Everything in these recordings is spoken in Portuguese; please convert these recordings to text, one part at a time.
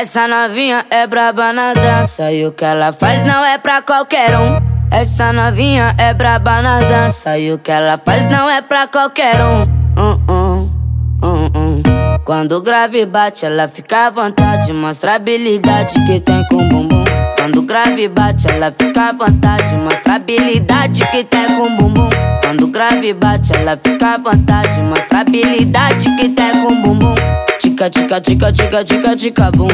Essa novinha é braba na dança e o que ela faz não é pra qualquer um. Essa novinha é braba na dança e o que ela faz não é pra qualquer um. um, um, um, um. Quando o grave bate, ela fica à vontade, mostra a habilidade que tem com o bumbum. Quando o grave bate, ela fica à vontade, mostra a habilidade que tem com o bumbum. Quando o grave bate, ela fica à vontade, mostra habilidade que tem com bumbum. Tica, tica, tica, tica, tica, tica, bum.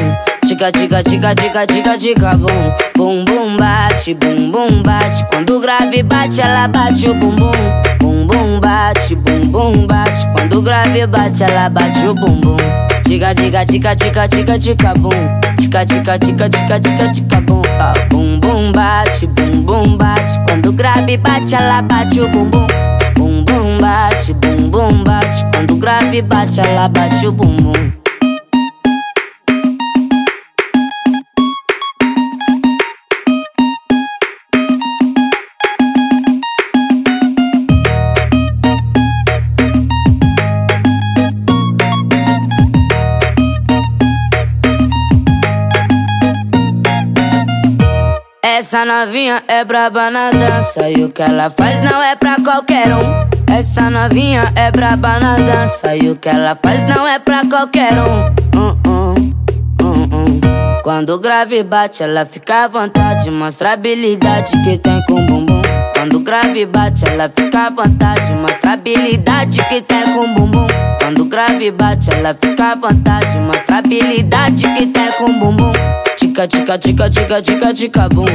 Tica, tica, tica, tica, tica, tica, bum. Bum, bum, bate, bum, bum, bate. Quando o grave bate, ela bate o bumbum. Bum, bum, bate, bum, bum, bate. Quando o grave bate, ela bate o bumbum. Tica, tica, tica, tica, tica, tica, bum. Tica, tica, tica, tica, tica, tica, bum. Ah, bum, bum, bate, bum, bum, bate. Quando o grave bate, ela bate o bumbum. Bum, bum, bate, bum, bum, bate. Quando o grave bate, ela bate o bumbum. Essa novinha é braba na dança e o que ela faz não é pra qualquer um. Essa novinha é braba na dança e o que ela faz não é pra qualquer um. um, um, um, um. Quando o grave bate, ela fica à vontade, mostra a habilidade que tem com o bumbum. Quando o grave bate, ela fica à vontade, mostra a habilidade que tem com o bumbum. Quando o grave bate, ela fica à vontade, mostra a habilidade que tem com o bumbum. Tica, tica, tica, tica, tica, tica, bum.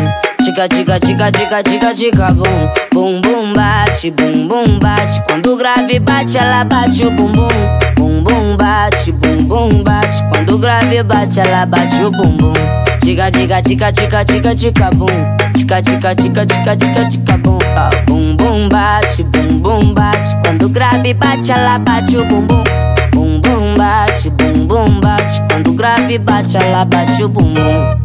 Tica, tica, tica, tica, tica, tica, bum. Bum, bum, bate, bum, bum, bate. Quando o grave bate, ela bate o bumbum. Bum, bum, bate, bum, bum, bate. Quando o grave bate, ela bate o bumbum. Tica, tica, tica, tica, tica, tica, bum. Tica, tica, tica, tica, tica, tica, bum. Ah, bum, bum, bate, bum, bum, bate. Quando o grave bate, ela bate o bumbum. Bum, bum, bate, bum, bum, bate. Quando o grave bate, ela bate o bumbum.